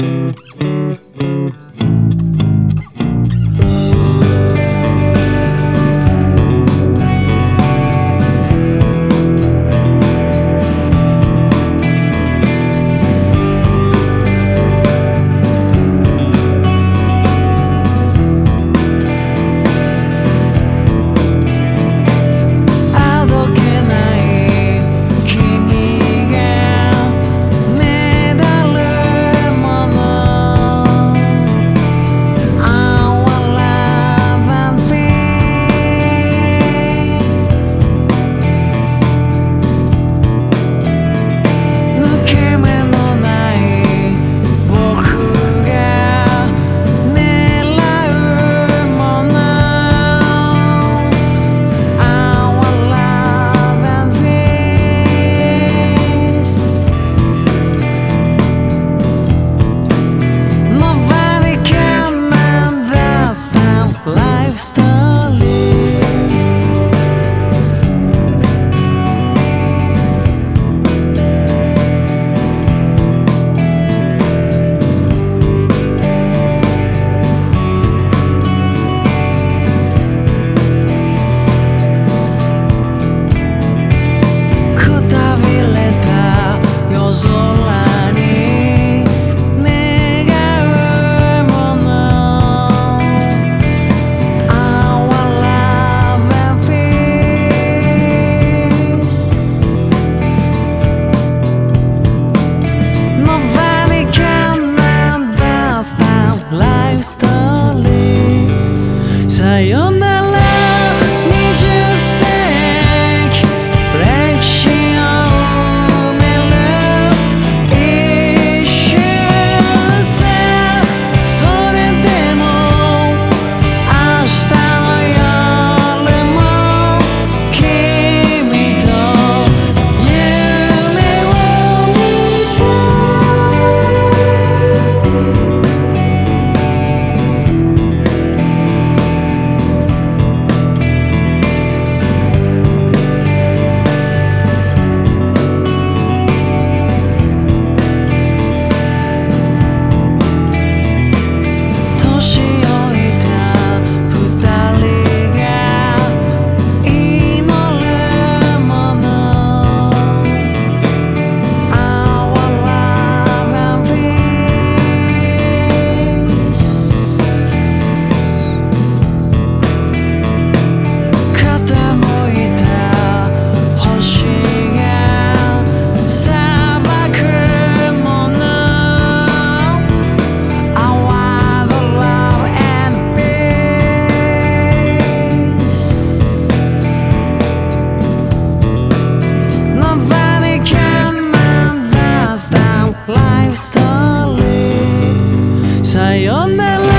Música I am. Understand life